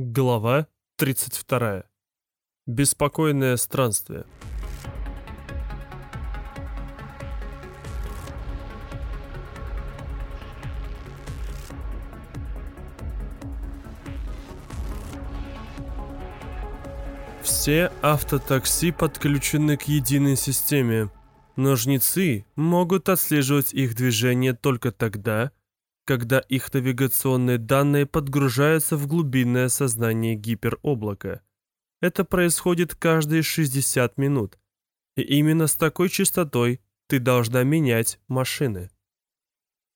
Глава 32. Беспокойное странствие. Все автотакси подключены к единой системе. Но жнецы могут отслеживать их движение только тогда, когда их навигационные данные подгружаются в глубинное сознание гипероблака. Это происходит каждые 60 минут. И именно с такой частотой ты должна менять машины.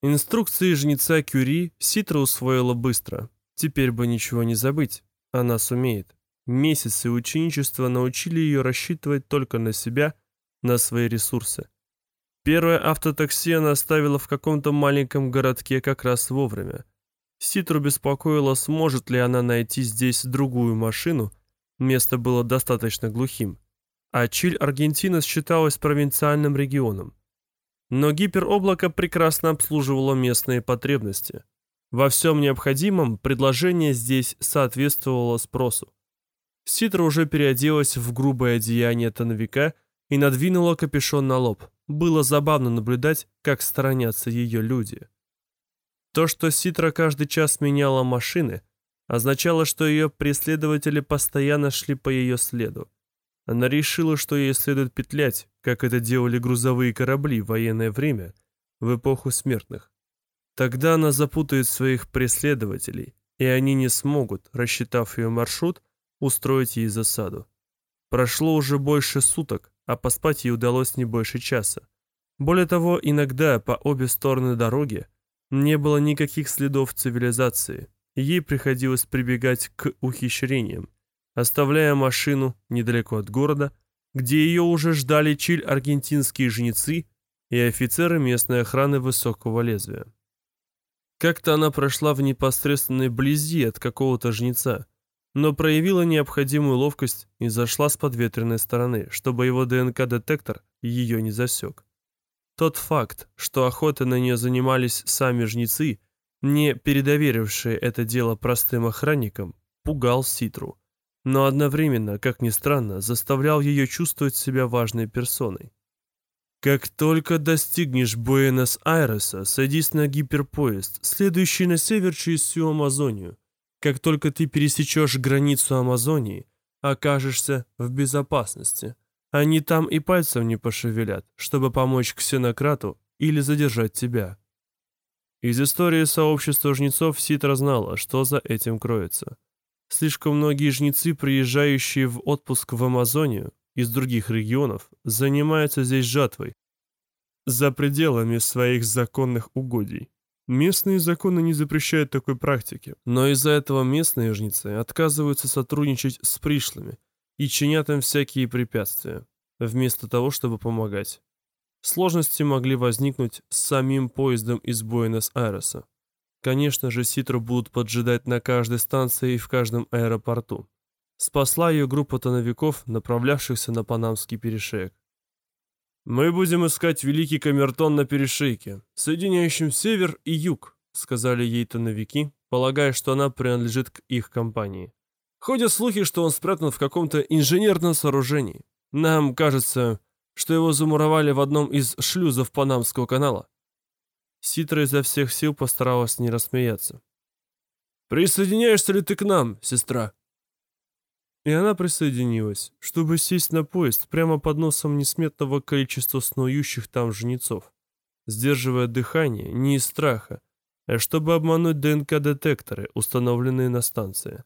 Инструкции жнеца Кюри Ситра усвоила быстро. Теперь бы ничего не забыть. Она сумеет. Месяцы ученичества научили ее рассчитывать только на себя, на свои ресурсы. Первое автотакси она оставила в каком-то маленьком городке как раз вовремя. Ситру беспокоило, сможет ли она найти здесь другую машину, место было достаточно глухим. А Чиль, Аргентина считалась провинциальным регионом. Но гипероблако прекрасно обслуживало местные потребности. Во всем необходимом предложение здесь соответствовало спросу. Ситра уже переоделась в грубое одеяние тоновика и надвинула капюшон на лоб. Было забавно наблюдать, как сторонятся ее люди. То, что Ситра каждый час меняла машины, означало, что ее преследователи постоянно шли по ее следу. Она решила, что ей следует петлять, как это делали грузовые корабли в военное время, в эпоху смертных. Тогда она запутает своих преследователей, и они не смогут, рассчитав ее маршрут, устроить ей засаду. Прошло уже больше суток, а поспать ей удалось не больше часа. Более того, иногда по обе стороны дороги не было никаких следов цивилизации, ей приходилось прибегать к ухищрениям, оставляя машину недалеко от города, где ее уже ждали чиль аргентинские жнецы и офицеры местной охраны высокого лезвия. Как-то она прошла в непосредственной близи от какого-то жнеца, но проявила необходимую ловкость и зашла с подветренной стороны, чтобы его ДНК-детектор ее не засек. Тот факт, что охотой на нее занимались сами жнецы, не передоверившие это дело простым охранникам, пугал Ситру, но одновременно, как ни странно, заставлял ее чувствовать себя важной персоной. Как только достигнешь Буэнос-Айреса, садись на гиперпоезд, следующий на север через всю Амазонию. Как только ты пересечешь границу Амазонии, окажешься в безопасности. Они там и пальцем не пошевелят, чтобы помочь ксенократу или задержать тебя. Из истории сообщества жнецов Ситра знала, что за этим кроется. Слишком многие жнецы, приезжающие в отпуск в Амазонию из других регионов, занимаются здесь жатвой, за пределами своих законных угодий. Местные законы не запрещают такой практики, но из-за этого местные жнецы отказываются сотрудничать с пришлыми и чинят им всякие препятствия, вместо того, чтобы помогать. Сложности могли возникнуть с самим поездом из Буэнос-Айреса. Конечно же, Ситру будут поджидать на каждой станции и в каждом аэропорту. Спасла ее группа тоновиков, направлявшихся на Панамский перешеек. «Мы будем искать Великий Камертон на перешейке, соединяющем север и юг», сказали ей тоновики, полагая, что она принадлежит к их компании. Ходят слухи, что он спрятан в каком-то инженерном сооружении. Нам кажется, что его замуровали в одном из шлюзов Панамского канала. Ситра изо всех сил постаралась не рассмеяться. «Присоединяешься ли ты к нам, сестра?» И она присоединилась, чтобы сесть на поезд прямо под носом несметного количества снующих там жнецов, сдерживая дыхание не из страха, а чтобы обмануть ДНК-детекторы, установленные на станции.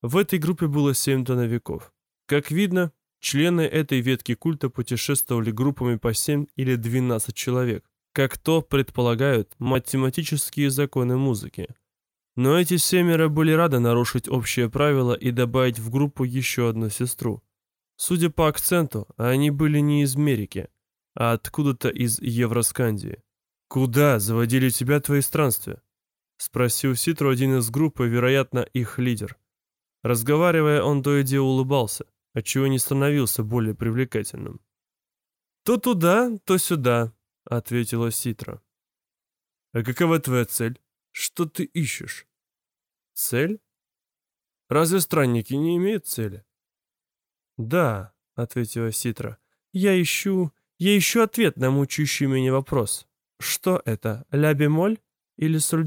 В этой группе было семь тоновиков. Как видно, члены этой ветки культа путешествовали группами по 7 или 12 человек, как то предполагают математические законы музыки – но эти семеро были рады нарушить общее правило и добавить в группу еще одну сестру. Судя по акценту, они были не из Мерики, а откуда-то из Евроскандии. «Куда заводили тебя твои странствия?» — спросил Ситру один из группы, вероятно, их лидер. Разговаривая, он то и дело улыбался, отчего не становился более привлекательным. «То туда, то сюда», — ответила Ситра. «А какова твоя цель? Что ты ищешь?» Цель? Разве странники не имеют цели? Да, ответила Ситра. Я ищу... Я ищу ответ на мучающий меня вопрос. Что это, ля-бемоль или соль?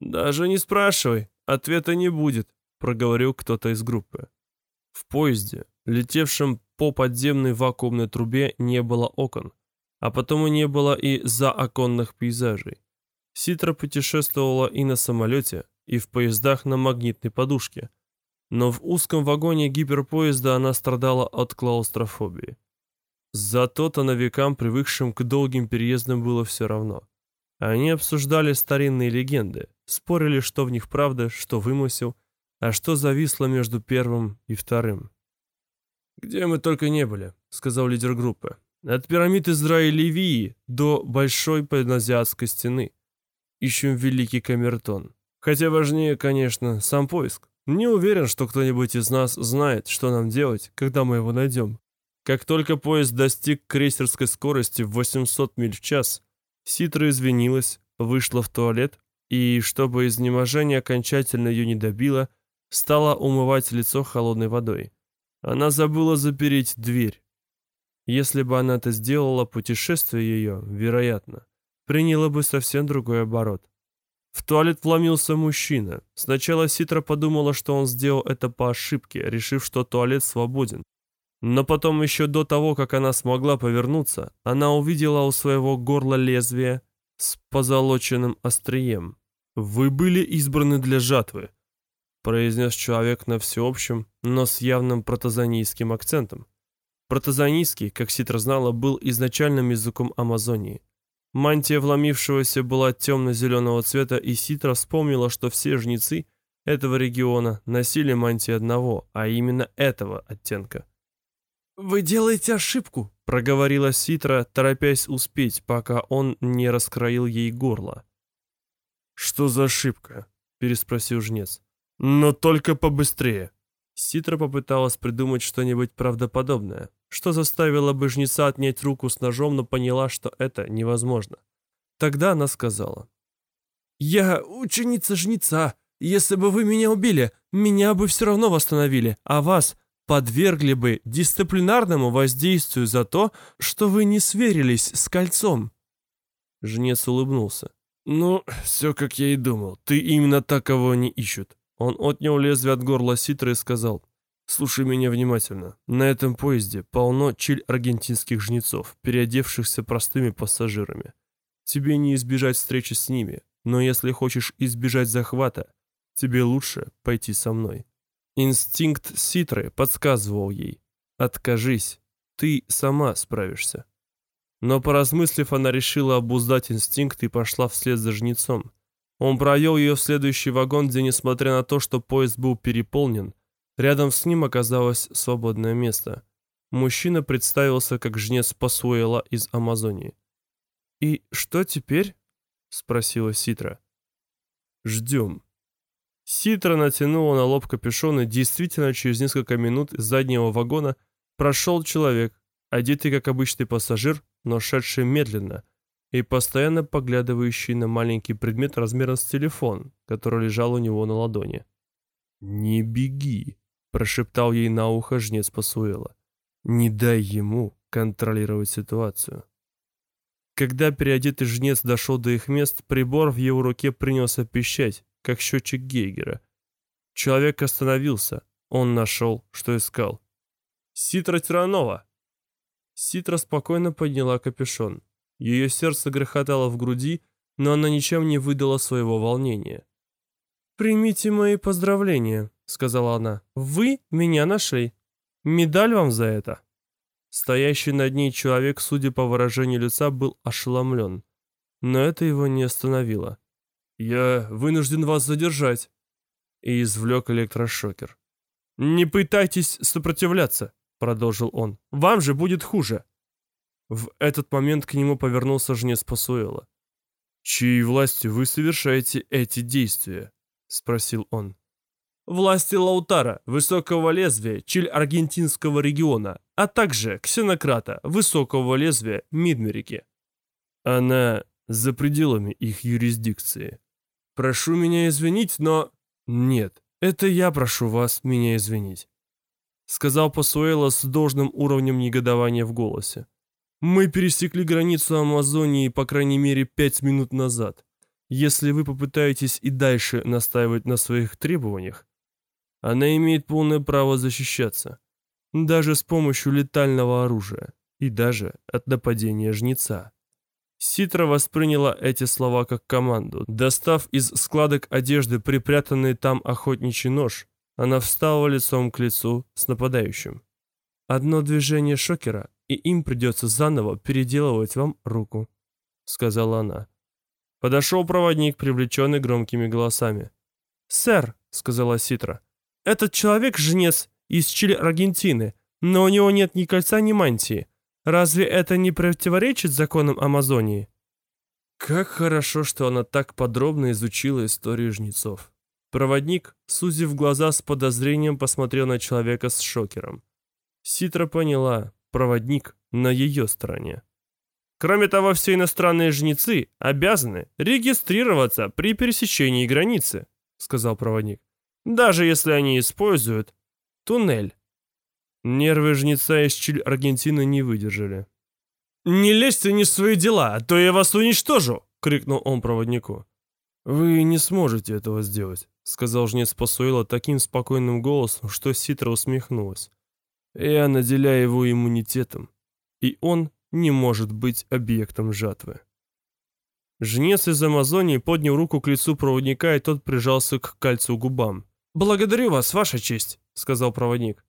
Даже не спрашивай, ответа не будет, проговорил кто-то из группы. В поезде, летевшем по подземной вакуумной трубе, не было окон, а потому не было и заоконных пейзажей. Ситра путешествовала и на самолете, и в поездах на магнитной подушке, но в узком вагоне гиперпоезда она страдала от клаустрофобии. Зато тоновикам, привыкшим к долгим переездам, было все равно. Они обсуждали старинные легенды, спорили, что в них правда, что вымысел, а что зависло между первым и вторым. «Где мы только не были», — сказал лидер группы. «От пирамид Израиля до Большой Паназиатской стены. Ищем Великий Камертон. Хотя важнее, конечно, сам поиск. Не уверен, что кто-нибудь из нас знает, что нам делать, когда мы его найдем. Как только поезд достиг крейсерской скорости в 800 миль в час, Ситра извинилась, вышла в туалет и, чтобы изнеможение окончательно ее не добило, стала умывать лицо холодной водой. Она забыла запереть дверь. Если бы она это сделала, путешествие ее, вероятно, приняло бы совсем другой оборот. В туалет вломился мужчина. Сначала Ситра подумала, что он сделал это по ошибке, решив, что туалет свободен. Но потом, еще до того, как она смогла повернуться, она увидела у своего горла лезвие с позолоченным острием. «Вы были избраны для жатвы», — произнес человек на всеобщем, но с явным протозанийским акцентом. Протозанийский, как Ситра знала, был изначальным языком Амазонии. Мантия вломившегося была темно-зеленого цвета, и Ситра вспомнила, что все жнецы этого региона носили мантии одного, а именно этого оттенка. «Вы делаете ошибку», — проговорила Ситра, торопясь успеть, пока он не раскроил ей горло. «Что за ошибка?» — переспросил жнец. «Но только побыстрее». Ситра попыталась придумать что-нибудь правдоподобное, что заставило бы жнеца отнять руку с ножом, но поняла, что это невозможно. Тогда она сказала. «Я ученица жнеца. Если бы вы меня убили, меня бы все равно восстановили, а вас подвергли бы дисциплинарному воздействию за то, что вы не сверились с кольцом. Жнец улыбнулся. Ну, все как я и думал. Ты именно так, кого они ищут. Он отнял лезвие от горла Ситры и сказал: "Слушай меня внимательно. На этом поезде полно чиль-аргентинских жнецов, переодевшихся простыми пассажирами. Тебе не избежать встречи с ними, но если хочешь избежать захвата, тебе лучше пойти со мной. Инстинкт Ситры подсказывал ей «Откажись, ты сама справишься». Но поразмыслив, она решила обуздать инстинкт и пошла вслед за жнецом. Он провел ее в следующий вагон, где, несмотря на то, что поезд был переполнен, рядом с ним оказалось свободное место. Мужчина представился как жнец Пасуэла из Амазонии. «И что теперь?» — спросила Ситра. «Ждем», Ситра натянула на лоб капюшон, и действительно через несколько минут из заднего вагона прошел человек, одетый как обычный пассажир, но шедший медленно и постоянно поглядывающий на маленький предмет размером с телефон, который лежал у него на ладони. «Не беги», — прошептал ей на ухо жнец Пасуэла. «Не дай ему контролировать ситуацию». Когда переодетый жнец дошел до их мест, прибор в его руке принялся пищать, как счетчик Гейгера. Человек остановился. Он нашел, что искал. «Ситра Тиранова!» Ситра спокойно подняла капюшон. Ее сердце грохотало в груди, но она ничем не выдала своего волнения. «Примите мои поздравления», — сказала она. «Вы меня нашли. Медаль вам за это». Стоящий над ней человек, судя по выражению лица, был ошеломлен. Но это его не остановило. «Я вынужден вас задержать», и извлек электрошокер. «Не пытайтесь сопротивляться», — продолжил он. «Вам же будет хуже». В этот момент к нему повернулся жнец Пасуэла. «Чьей властью вы совершаете эти действия?» — спросил он. «Власти Лаутара, высокого лезвия, Чиль-Аргентинского региона, а также ксенократа, высокого лезвия, Мидмерики». «Она за пределами их юрисдикции», Прошу меня извинить, но... Нет, Это я прошу вас меня извинить», — сказал Пасуэло с должным уровнем негодования в голосе. «Мы пересекли границу Амазонии по крайней мере пять минут назад. Если вы попытаетесь и дальше настаивать на своих требованиях, она имеет полное право защищаться, даже с помощью летального оружия и даже от нападения жнеца». Ситра восприняла эти слова как команду. Достав из складок одежды припрятанный там охотничий нож, она встала лицом к лицу с нападающим. «Одно движение шокера, и им придется заново переделывать вам руку», — сказала она. Подошел проводник, привлеченный громкими голосами. «Сэр», — сказала Ситра, — «этот человек жнец из Чили, Аргентины, но у него нет ни кольца, ни мантии. Разве это не противоречит законам Амазонии? Как хорошо, что она так подробно изучила историю жнецов. Проводник, сузив глаза с подозрением, посмотрел на человека с шокером. Ситра поняла, проводник на ее стороне. Кроме того, все иностранные жнецы обязаны регистрироваться при пересечении границы, сказал проводник. Даже если они используют туннель. Нервы жнеца из Чиль Аргентины не выдержали. «Не лезьте не в свои дела, а то я вас уничтожу!» — крикнул он проводнику. «Вы не сможете этого сделать», — сказал жнец Пасуэла таким спокойным голосом, что Ситра усмехнулась. «Я наделяю его иммунитетом, и он не может быть объектом жатвы». Жнец из Амазонии поднял руку к лицу проводника, и тот прижался к кольцу губам. «Благодарю вас, ваша честь», — сказал проводник.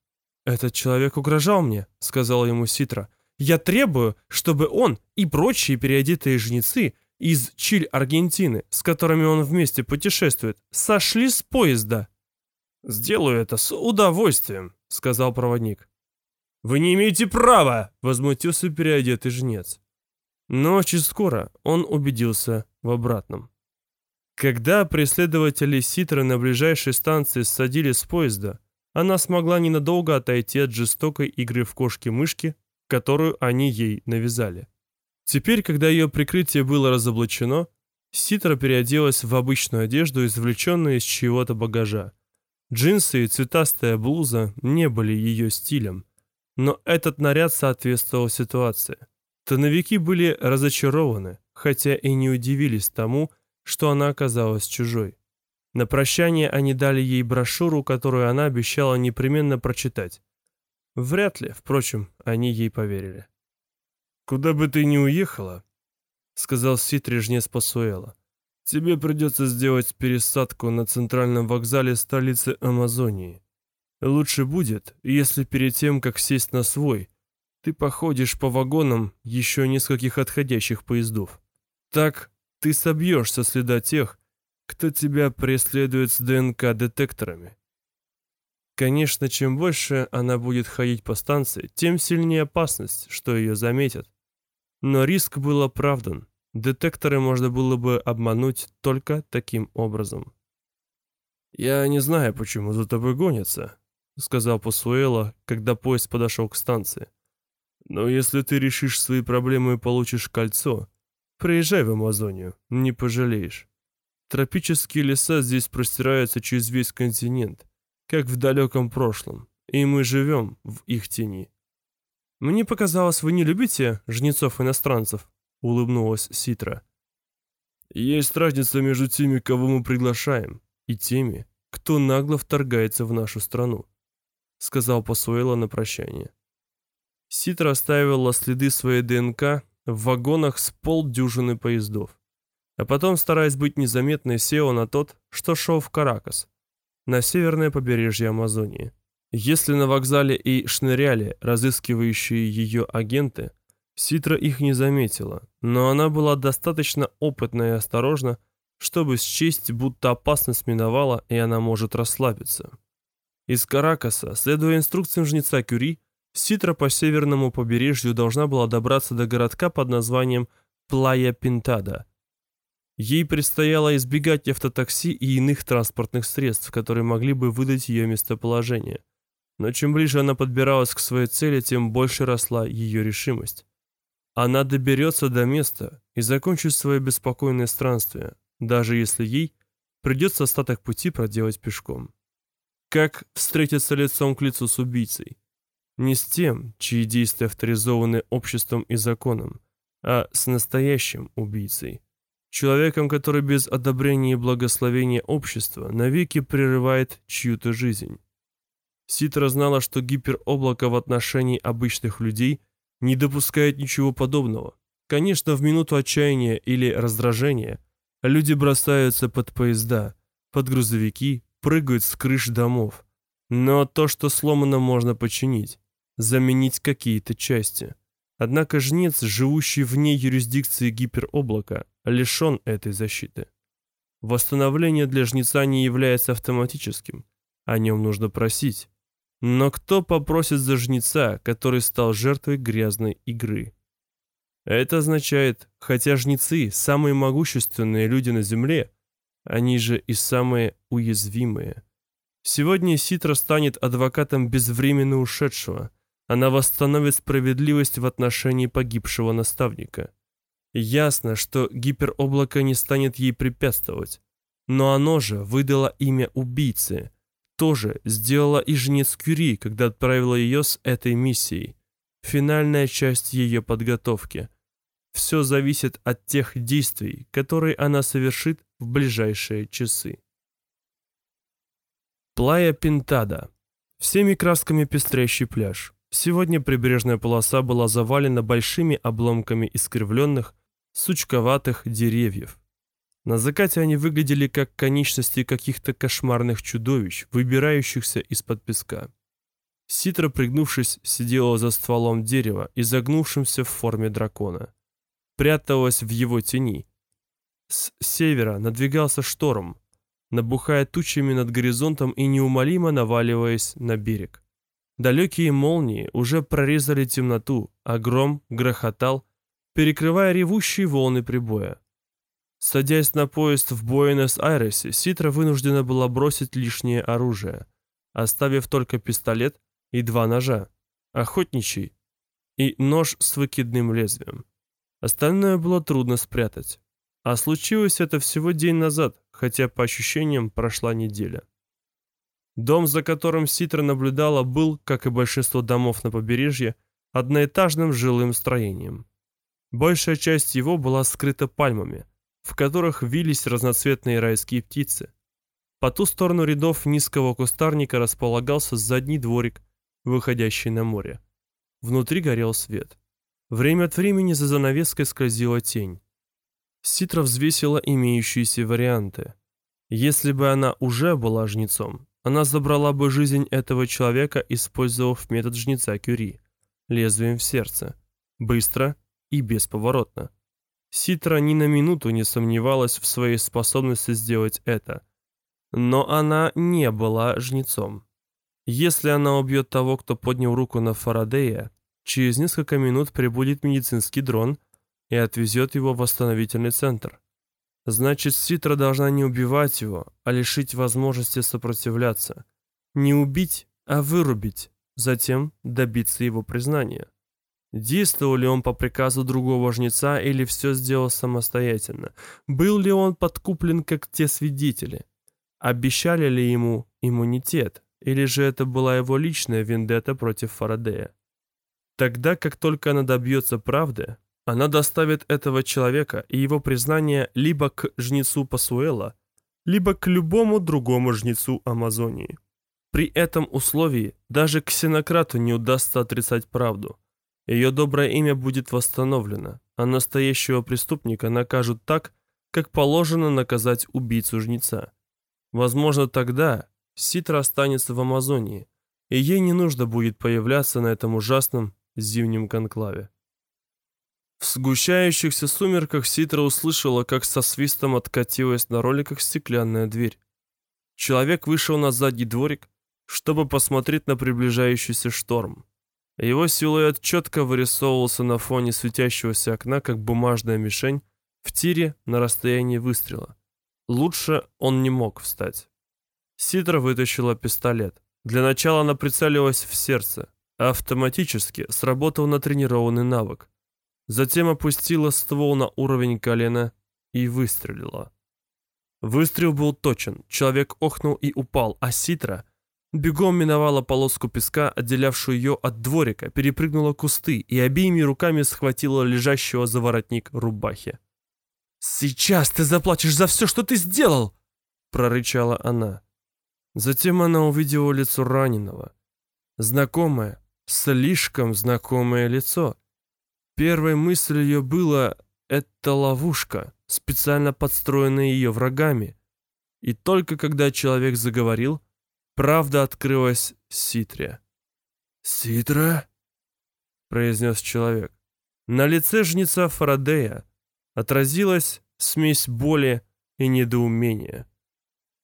«Этот человек угрожал мне», — сказала ему Ситра. «Я требую, чтобы он и прочие переодетые жнецы из Чиль, Аргентины, с которыми он вместе путешествует, сошли с поезда». «Сделаю это с удовольствием», — сказал проводник. «Вы не имеете права!» — возмутился переодетый жнец. Но очень скоро он убедился в обратном. Когда преследователи Ситры на ближайшей станции садились с поезда, она смогла ненадолго отойти от жестокой игры в кошки-мышки, которую они ей навязали. Теперь, когда ее прикрытие было разоблачено, Ситра переоделась в обычную одежду, извлеченную из чьего-то багажа. Джинсы и цветастая блуза не были ее стилем, но этот наряд соответствовал ситуации. Тоновики были разочарованы, хотя и не удивились тому, что она оказалась чужой. На прощание они дали ей брошюру, которую она обещала непременно прочитать. Вряд ли, впрочем, они ей поверили. «Куда бы ты ни уехала», — сказал Ситри жнец Пасуэла, — «тебе придется сделать пересадку на центральном вокзале столицы Амазонии. Лучше будет, если перед тем, как сесть на свой, ты походишь по вагонам еще нескольких отходящих поездов. Так ты собьешь со следа тех, кто тебя преследует с ДНК-детекторами. Конечно, чем больше она будет ходить по станции, тем сильнее опасность, что ее заметят. Но риск был оправдан. Детекторы можно было бы обмануть только таким образом. «Я не знаю, почему за тобой гонятся», — сказал Пасуэло, когда поезд подошел к станции. «Но если ты решишь свои проблемы и получишь кольцо, приезжай в Амазонию, не пожалеешь». Тропические леса здесь простираются через весь континент, как в далеком прошлом, и мы живем в их тени. Мне показалось, вы не любите жнецов-иностранцев, улыбнулась Ситра. Есть разница между теми, кого мы приглашаем, и теми, кто нагло вторгается в нашу страну, сказал Пасуэло на прощание. Ситра оставила следы своей ДНК в вагонах с полдюжины поездов а потом, стараясь быть незаметной, села на тот, что шел в Каракас, на северное побережье Амазонии. Если на вокзале и шныряли разыскивающие ее агенты, Ситра их не заметила, но она была достаточно опытна и осторожна, чтобы счесть, будто опасность миновала, и она может расслабиться. Из Каракаса, следуя инструкциям жнеца Кюри, Ситра по северному побережью должна была добраться до городка под названием Плая Пинтада – Ей предстояло избегать автотакси и иных транспортных средств, которые могли бы выдать ее местоположение. Но чем ближе она подбиралась к своей цели, тем больше росла ее решимость. Она доберется до места и закончит свое беспокойное странствие, даже если ей придется остаток пути проделать пешком. Как встретиться лицом к лицу с убийцей? Не с тем, чьи действия авторизованы обществом и законом, а с настоящим убийцей. Человеком, который без одобрения и благословения общества навеки прерывает чью-то жизнь. Ситра знала, что гипероблако в отношении обычных людей не допускает ничего подобного. Конечно, в минуту отчаяния или раздражения люди бросаются под поезда, под грузовики, прыгают с крыш домов. Но то, что сломано, можно починить, заменить какие-то части. Однако жнец, живущий вне юрисдикции гипероблака, лишен этой защиты. Восстановление для жнеца не является автоматическим. О нем нужно просить. Но кто попросит за жнеца, который стал жертвой грязной игры? Это означает, хотя жнецы – самые могущественные люди на Земле, они же и самые уязвимые. Сегодня Ситра станет адвокатом безвременно ушедшего. Она восстановит справедливость в отношении погибшего наставника. Ясно, что гипероблако не станет ей препятствовать. Но оно же выдало имя убийцы – тоже сделала и жнец Кюри, когда отправила ее с этой миссией. Финальная часть ее подготовки. Все зависит от тех действий, которые она совершит в ближайшие часы. Плая Пинтада. Всеми красками пестрящий пляж. Сегодня прибрежная полоса была завалена большими обломками искривленных, сучковатых деревьев. На закате они выглядели как конечности каких-то кошмарных чудовищ, выбирающихся из-под песка. Ситра, пригнувшись, сидела за стволом дерева, изогнувшимся в форме дракона. Пряталась в его тени. С севера надвигался шторм, набухая тучами над горизонтом и неумолимо наваливаясь на берег. Далекие молнии уже прорезали темноту, а гром грохотал, перекрывая ревущие волны прибоя. Садясь на поезд в Буэнос-Айресе, Ситра вынуждена была бросить лишнее оружие, оставив только пистолет и два ножа, охотничий и нож с выкидным лезвием. Остальное было трудно спрятать. А случилось это всего день назад, хотя по ощущениям прошла неделя. Дом, за которым Ситра наблюдала, был, как и большинство домов на побережье, одноэтажным жилым строением. Большая часть его была скрыта пальмами – в которых вились разноцветные райские птицы. По ту сторону рядов низкого кустарника располагался задний дворик, выходящий на море. Внутри горел свет. Время от времени за занавеской скользила тень. Ситра взвесила имеющиеся варианты. Если бы она уже была жнецом, она забрала бы жизнь этого человека, использовав метод жнеца Кюри, лезвием в сердце, быстро и бесповоротно. Ситра ни на минуту не сомневалась в своей способности сделать это. Но она не была жнецом. Если она убьет того, кто поднял руку на Фарадея, через несколько минут прибудет медицинский дрон и отвезет его в восстановительный центр. Значит, Ситра должна не убивать его, а лишить возможности сопротивляться. Не убить, а вырубить, затем добиться его признания. Действовал ли он по приказу другого жнеца или все сделал самостоятельно? Был ли он подкуплен, как те свидетели? Обещали ли ему иммунитет? Или же это была его личная вендетта против Фарадея? Тогда, как только она добьется правды, она доставит этого человека и его признание либо к жнецу Пасуэла, либо к любому другому жнецу Амазонии. При этом условии даже ксенократу не удастся отрицать правду – ее доброе имя будет восстановлено, а настоящего преступника накажут так, как положено наказать убийцу жнеца. Возможно, тогда Ситра останется в Амазонии, и ей не нужно будет появляться на этом ужасном зимнем конклаве. В сгущающихся сумерках Ситра услышала, как со свистом откатилась на роликах стеклянная дверь. Человек вышел на задний дворик, чтобы посмотреть на приближающийся шторм. Его силуэт четко вырисовывался на фоне светящегося окна, как бумажная мишень в тире на расстоянии выстрела. Лучше он не мог встать. Сидра вытащила пистолет. Для начала она прицелилась в сердце. Автоматически сработал натренированный навык. Затем опустила ствол на уровень колена и выстрелила. Выстрел был точен. Человек охнул и упал, а Ситра Бегом миновала полоску песка, отделявшую ее от дворика, перепрыгнула кусты и обеими руками схватила лежащего за воротник рубахи. «Сейчас ты заплатишь за все, что ты сделал!» — прорычала она. Затем она увидела лицо раненого. Знакомое, слишком знакомое лицо. Первой мыслью ее было «это ловушка, специально подстроенная ее врагами». И только когда человек заговорил, Правда открылась Ситре. «Ситра?» — произнес человек. На лице жнеца Фарадея отразилась смесь боли и недоумения.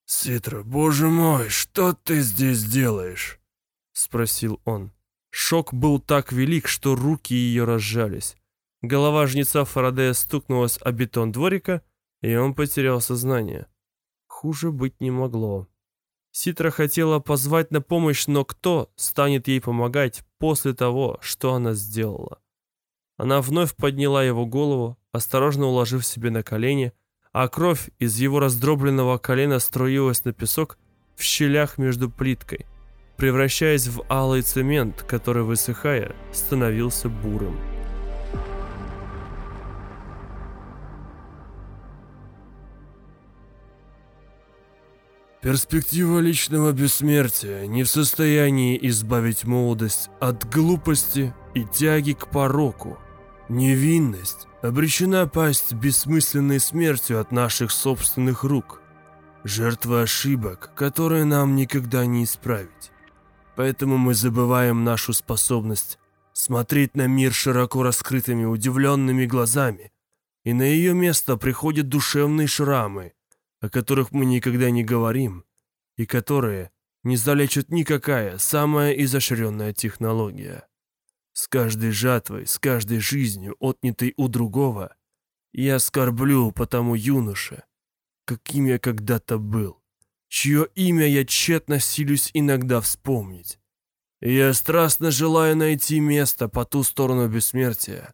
«Ситра, боже мой, что ты здесь делаешь?» — спросил он. Шок был так велик, что руки ее разжались. Голова жнеца Фарадея стукнулась о бетон дворика, и он потерял сознание. Хуже быть не могло. Ситра хотела позвать на помощь, но кто станет ей помогать после того, что она сделала? Она вновь подняла его голову, осторожно уложив себе на колени, а кровь из его раздробленного колена струилась на песок в щелях между плиткой, превращаясь в алый цемент, который, высыхая, становился бурым. Перспектива личного бессмертия не в состоянии избавить молодость от глупости и тяги к пороку. Невинность обречена пасть бессмысленной смертью от наших собственных рук. Жертва ошибок, которые нам никогда не исправить. Поэтому мы забываем нашу способность смотреть на мир широко раскрытыми удивленными глазами, и на ее место приходят душевные шрамы – о которых мы никогда не говорим, и которые не залечит никакая самая изощренная технология. С каждой жатвой, с каждой жизнью, отнятой у другого, я скорблю по тому юноше, каким я когда-то был, чье имя я тщетно силюсь иногда вспомнить. Я страстно желаю найти место по ту сторону бессмертия,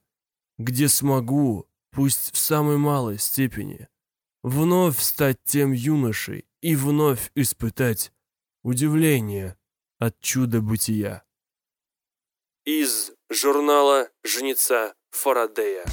где смогу, пусть в самой малой степени, вновь стать тем юношей и вновь испытать удивление от чуда бытия. Из журнала «Жнеца Фарадея»